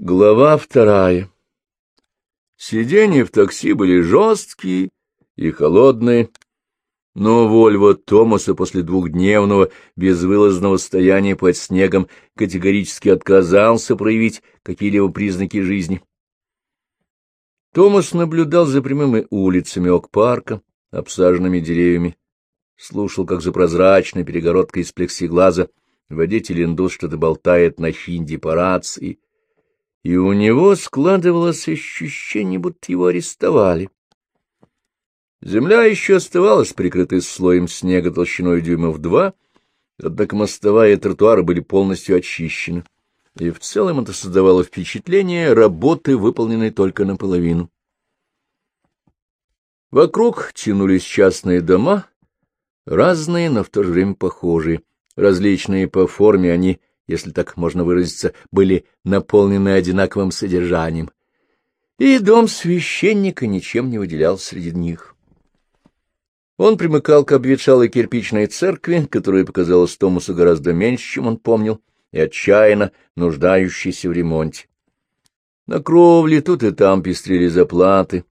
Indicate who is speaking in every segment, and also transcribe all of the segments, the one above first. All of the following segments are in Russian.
Speaker 1: Глава вторая. Сиденья в такси были жесткие и холодные, но Вольво Томаса после двухдневного безвылазного стояния под снегом категорически отказался проявить какие-либо признаки жизни. Томас наблюдал за прямыми улицами Ок-парка, обсаженными деревьями, слушал, как за прозрачной перегородкой из плексиглаза водитель индус что-то болтает на хинди по рации, и у него складывалось ощущение, будто его арестовали. Земля еще оставалась прикрытой слоем снега толщиной дюймов два, однако мостовая и тротуары были полностью очищены, и в целом это создавало впечатление работы, выполненной только наполовину. Вокруг тянулись частные дома, разные, но в то же время похожие, различные по форме, они если так можно выразиться, были наполнены одинаковым содержанием, и дом священника ничем не выделялся среди них. Он примыкал к обветшалой кирпичной церкви, которая показалась Томасу гораздо меньше, чем он помнил, и отчаянно нуждающейся в ремонте. На кровле тут и там пестрели заплаты,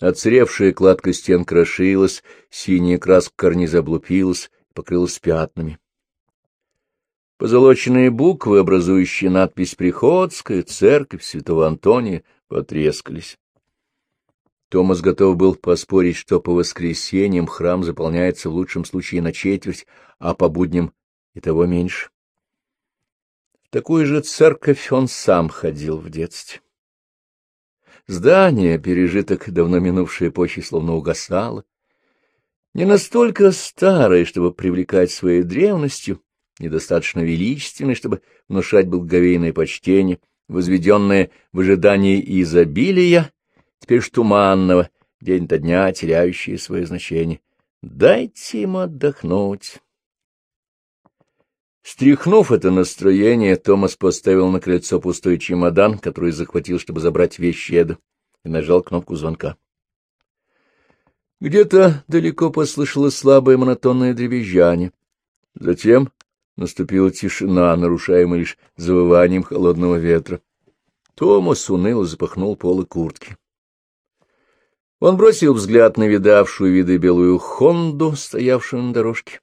Speaker 1: отсревшая кладка стен крошилась, синяя краска карниза облупилась, покрылась пятнами. Позолоченные буквы, образующие надпись «Приходская», «Церковь Святого Антония», потрескались. Томас готов был поспорить, что по воскресеньям храм заполняется в лучшем случае на четверть, а по будням и того меньше. В такую же церковь он сам ходил в детстве. Здание, пережиток давно минувшей эпохи, словно угасало. Не настолько старое, чтобы привлекать своей древностью, недостаточно величественный, чтобы внушать благоговейное почтение, возведенное в ожидании изобилия, теперь ж туманного, день до дня теряющее свое значение. Дайте им отдохнуть. Стряхнув это настроение, Томас поставил на крыльцо пустой чемодан, который захватил, чтобы забрать вещи Эда, и нажал кнопку звонка. Где-то далеко послышалось слабое монотонное дребезжание. Затем Наступила тишина, нарушаемая лишь завыванием холодного ветра. Томас уныло запахнул полы куртки. Он бросил взгляд на видавшую виды белую Хонду, стоявшую на дорожке.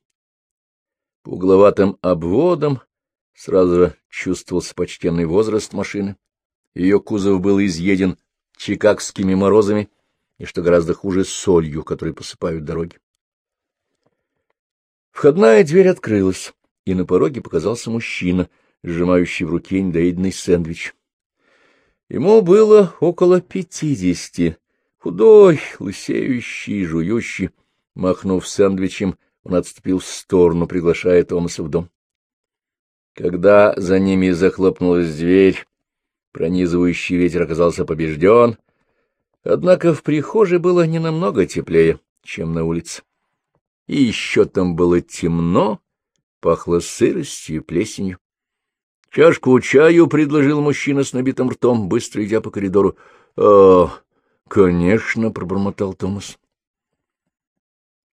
Speaker 1: По угловатым обводам сразу же чувствовался почтенный возраст машины. Ее кузов был изъеден чикагскими морозами и, что гораздо хуже, солью, которой посыпают дороги. Входная дверь открылась и на пороге показался мужчина, сжимающий в руке недоеденный сэндвич. Ему было около пятидесяти, худой, лысеющий, жующий. Махнув сэндвичем, он отступил в сторону, приглашая Томаса в дом. Когда за ними захлопнулась дверь, пронизывающий ветер оказался побежден, однако в прихожей было не намного теплее, чем на улице. И еще там было темно, пахло сыростью и плесенью. — Чашку чаю предложил мужчина с набитым ртом, быстро идя по коридору. — А, конечно, — пробормотал Томас.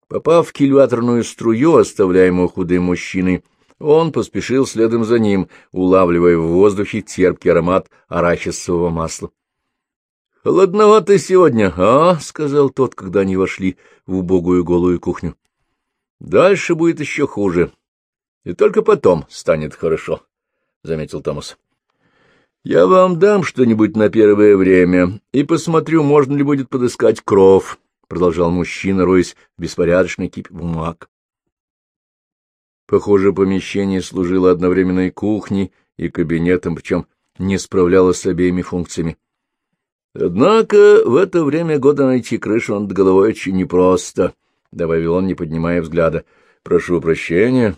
Speaker 1: Попав в кильваторную струю, оставляемую худым мужчиной, он поспешил следом за ним, улавливая в воздухе терпкий аромат арахисового масла. — Холодновато сегодня, а? — сказал тот, когда они вошли в убогую голую кухню. — Дальше будет еще хуже. И только потом станет хорошо, — заметил Томас. — Я вам дам что-нибудь на первое время и посмотрю, можно ли будет подыскать кров, — продолжал мужчина, роясь в беспорядочной кипе бумаг. Похоже, помещение служило одновременно и кухней, и кабинетом, причем не справлялось с обеими функциями. Однако в это время года найти крышу над головой очень непросто, — добавил он, не поднимая взгляда. — Прошу прощения,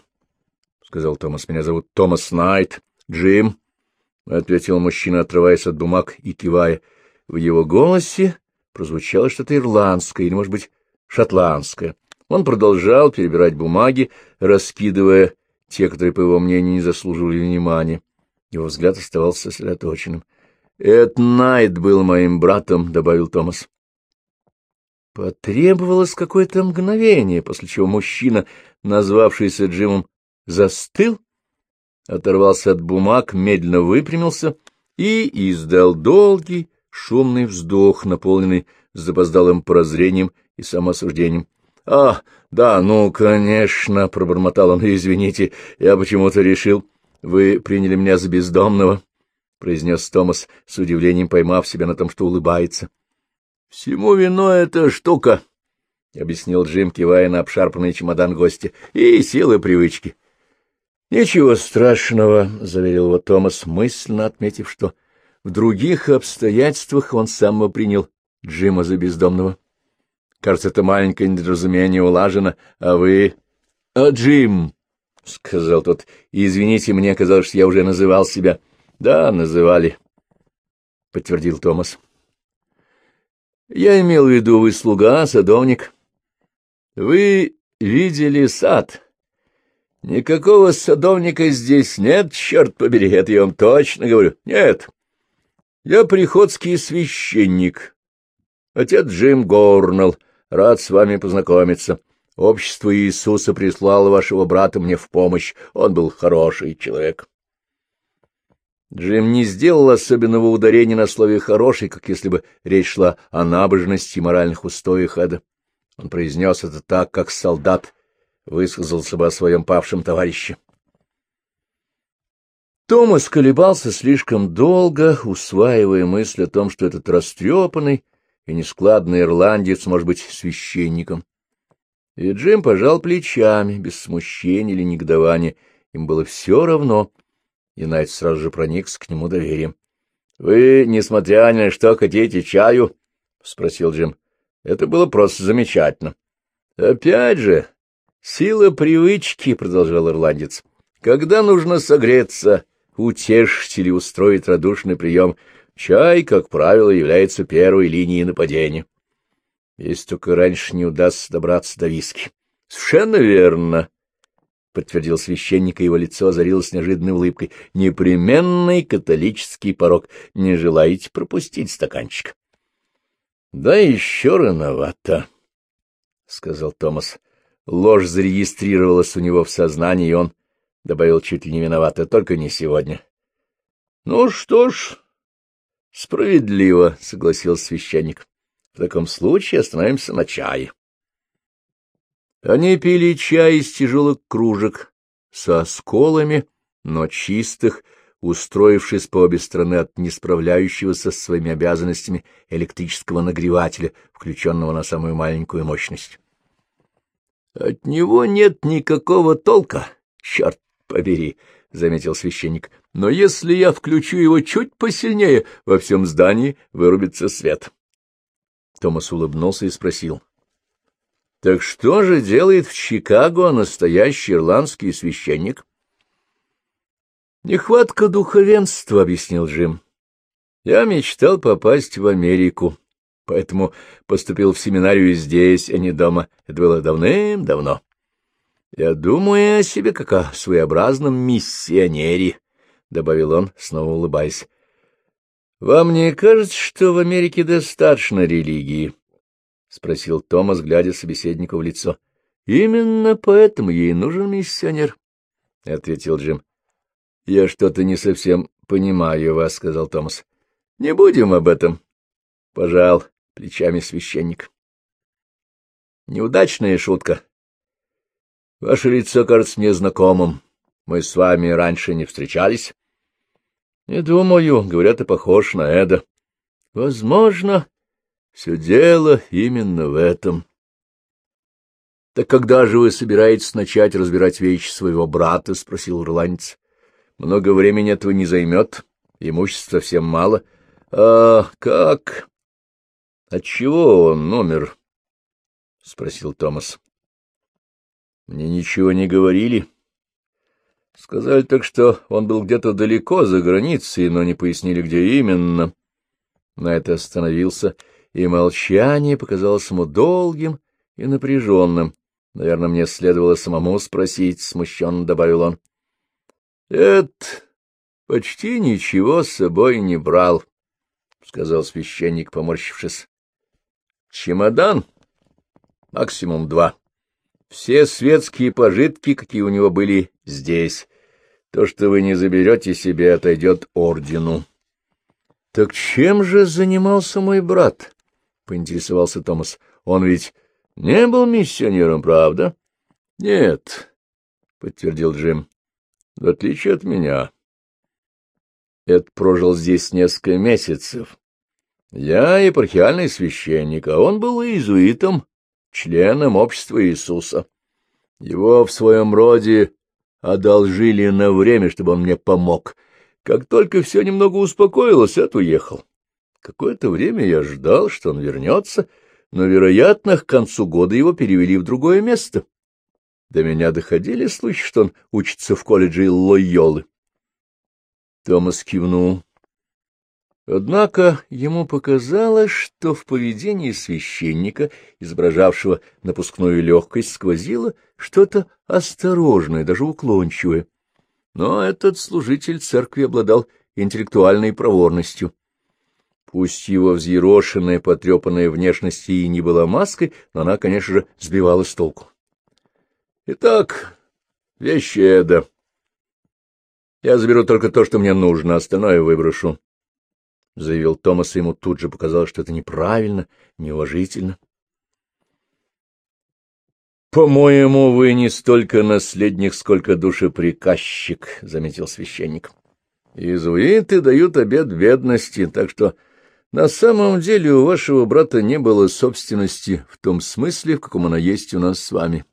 Speaker 1: сказал Томас. — Меня зовут Томас Найт. — Джим, — ответил мужчина, отрываясь от бумаг и кивая. В его голосе прозвучало что-то ирландское или, может быть, шотландское. Он продолжал перебирать бумаги, раскидывая те, которые, по его мнению, не заслуживали внимания. Его взгляд оставался сосредоточенным. — Эд Найт был моим братом, — добавил Томас. Потребовалось какое-то мгновение, после чего мужчина, назвавшийся Джимом, застыл, оторвался от бумаг, медленно выпрямился и издал долгий, шумный вздох, наполненный запоздалым прозрением и самоосуждением. — А, да, ну, конечно, — пробормотал он, — извините, я почему-то решил, вы приняли меня за бездомного, — произнес Томас, с удивлением поймав себя на том, что улыбается. — Всему вино эта штука, — объяснил Джим, кивая на обшарпанный чемодан гостя, — и силы привычки. — Ничего страшного, — заверил его Томас, мысленно отметив, что в других обстоятельствах он сам принял Джима за бездомного. Кажется, это маленькое недоразумение улажено, а вы... — А, Джим, — сказал тот, — извините, мне казалось, что я уже называл себя. — Да, называли, — подтвердил Томас. — Я имел в виду, вы слуга, садовник. Вы видели сад? Никакого садовника здесь нет, черт побери, это я вам точно говорю. Нет. Я приходский священник. Отец Джим Горнелл. Рад с вами познакомиться. Общество Иисуса прислало вашего брата мне в помощь. Он был хороший человек. Джим не сделал особенного ударения на слове «хороший», как если бы речь шла о набожности и моральных устоях Эда. Он произнес это так, как солдат высказался бы о своем павшем товарище. Томас колебался слишком долго, усваивая мысль о том, что этот растрепанный и нескладный ирландец может быть священником. И Джим пожал плечами, без смущения или негодования. Им было все равно, и Найт сразу же проникся к нему доверием. — Вы, несмотря ни на что, хотите чаю? — спросил Джим. Это было просто замечательно. — Опять же, сила привычки, — продолжал ирландец. — Когда нужно согреться, утешить или устроить радушный прием, чай, как правило, является первой линией нападения. Если только раньше не удастся добраться до виски. — Совершенно верно, — подтвердил священник, и его лицо озарилось неожиданной улыбкой. — Непременный католический порог. Не желаете пропустить стаканчик? — Да еще рановато, — сказал Томас. Ложь зарегистрировалась у него в сознании, и он добавил чуть ли не виновато, только не сегодня. — Ну что ж, справедливо, — согласился священник. — В таком случае остановимся на чае. Они пили чай из тяжелых кружек со сколами, но чистых, устроившись по обе стороны от несправляющегося с своими обязанностями электрического нагревателя, включенного на самую маленькую мощность. — От него нет никакого толка, черт побери, — заметил священник. — Но если я включу его чуть посильнее, во всем здании вырубится свет. Томас улыбнулся и спросил. — Так что же делает в Чикаго настоящий ирландский священник? — Нехватка духовенства, — объяснил Джим. Я мечтал попасть в Америку, поэтому поступил в семинарию здесь, а не дома. Это было давным-давно. Я думаю о себе как о своеобразном миссионере, — добавил он, снова улыбаясь. — Вам не кажется, что в Америке достаточно религии? — спросил Томас, глядя собеседнику в лицо. — Именно поэтому ей нужен миссионер, — ответил Джим. — Я что-то не совсем понимаю вас, — сказал Томас. — Не будем об этом. — Пожал плечами священник. — Неудачная шутка. Ваше лицо кажется мне знакомым. Мы с вами раньше не встречались. — Не думаю. Говорят, ты похож на Эда. — Возможно. Все дело именно в этом. — Так когда же вы собираетесь начать разбирать вещи своего брата? — спросил ирландец. Много времени этого не займет, имущества совсем мало. А как? Отчего он номер? — спросил Томас. — Мне ничего не говорили. Сказали так, что он был где-то далеко за границей, но не пояснили, где именно. На это остановился, и молчание показалось ему долгим и напряженным. Наверное, мне следовало самому спросить, — смущенно добавил он. Эд почти ничего с собой не брал, — сказал священник, поморщившись. — Чемодан? Максимум два. Все светские пожитки, какие у него были здесь. То, что вы не заберете себе, отойдет ордену. Так чем же занимался мой брат? — поинтересовался Томас. — Он ведь не был миссионером, правда? — Нет, — подтвердил Джим, — в отличие от меня. Эд прожил здесь несколько месяцев. Я епархиальный священник, а он был иезуитом, членом общества Иисуса. Его в своем роде одолжили на время, чтобы он мне помог. Как только все немного успокоилось, Эд уехал. Какое-то время я ждал, что он вернется, но, вероятно, к концу года его перевели в другое место. До меня доходили слухи, что он учится в колледже Лойолы. Томас кивнул. Однако ему показалось, что в поведении священника, изображавшего напускную легкость, сквозило что-то осторожное, даже уклончивое. Но этот служитель церкви обладал интеллектуальной проворностью. Пусть его взъерошенная, потрепанная внешность и не была маской, но она, конечно же, сбивала с толку. — Итак, вещи Эда, я заберу только то, что мне нужно, остальное выброшу. — заявил Томас, и ему тут же показалось, что это неправильно, неуважительно. — По-моему, вы не столько наследник, сколько душеприказчик, — заметил священник. — Иезуиты дают обед бедности, так что на самом деле у вашего брата не было собственности в том смысле, в каком она есть у нас с вами.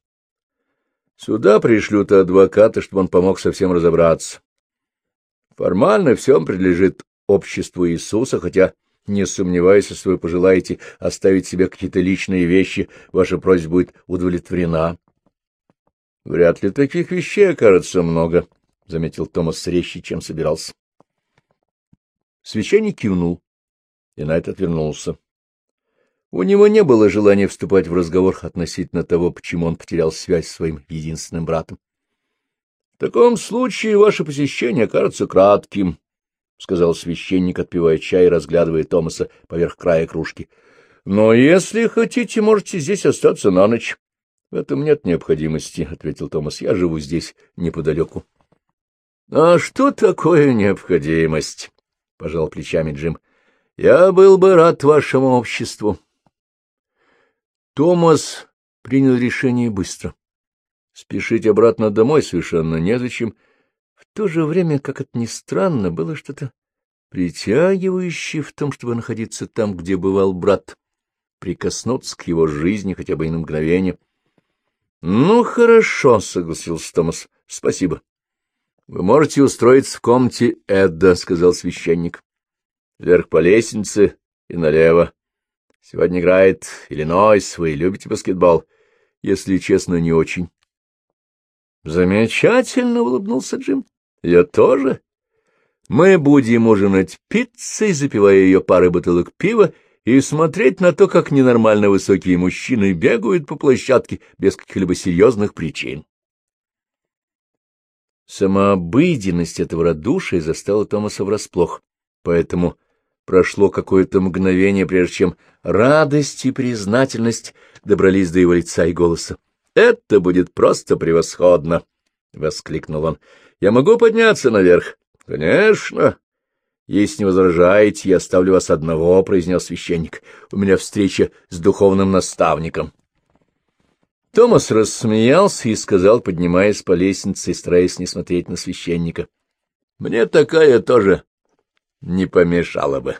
Speaker 1: Сюда пришлют адвоката, чтобы он помог совсем разобраться. Формально все принадлежит обществу Иисуса, хотя, не сомневаюсь, если вы пожелаете оставить себе какие-то личные вещи, ваша просьба будет удовлетворена. — Вряд ли таких вещей окажется много, — заметил Томас резче, чем собирался. Священник кивнул, и Найт отвернулся. У него не было желания вступать в разговор относительно того, почему он потерял связь с своим единственным братом таком случае ваше посещение окажется кратким, — сказал священник, отпивая чай и разглядывая Томаса поверх края кружки. — Но если хотите, можете здесь остаться на ночь. — В этом нет необходимости, — ответил Томас. — Я живу здесь неподалеку. — А что такое необходимость? — пожал плечами Джим. — Я был бы рад вашему обществу. Томас принял решение быстро. Спешить обратно домой совершенно незачем. То же время, как это ни странно, было что-то притягивающее в том, чтобы находиться там, где бывал брат, прикоснуться к его жизни хотя бы и на мгновение. — Ну, хорошо, — согласился Томас. — Спасибо. — Вы можете устроиться в комнате Эдда, — сказал священник. — Вверх по лестнице и налево. Сегодня играет Иллинойс. Вы любите баскетбол? Если честно, не очень. — Замечательно, — улыбнулся Джим. — Я тоже. Мы будем ужинать пиццей, запивая ее парой бутылок пива, и смотреть на то, как ненормально высокие мужчины бегают по площадке без каких-либо серьезных причин. Самообыденность этого радушия застала Томаса врасплох, поэтому прошло какое-то мгновение, прежде чем радость и признательность добрались до его лица и голоса. — Это будет просто превосходно! — воскликнул он. — Я могу подняться наверх? — Конечно. — Если не возражаете, я оставлю вас одного, — произнес священник. — У меня встреча с духовным наставником. Томас рассмеялся и сказал, поднимаясь по лестнице и стараясь не смотреть на священника. — Мне такая тоже не помешала бы.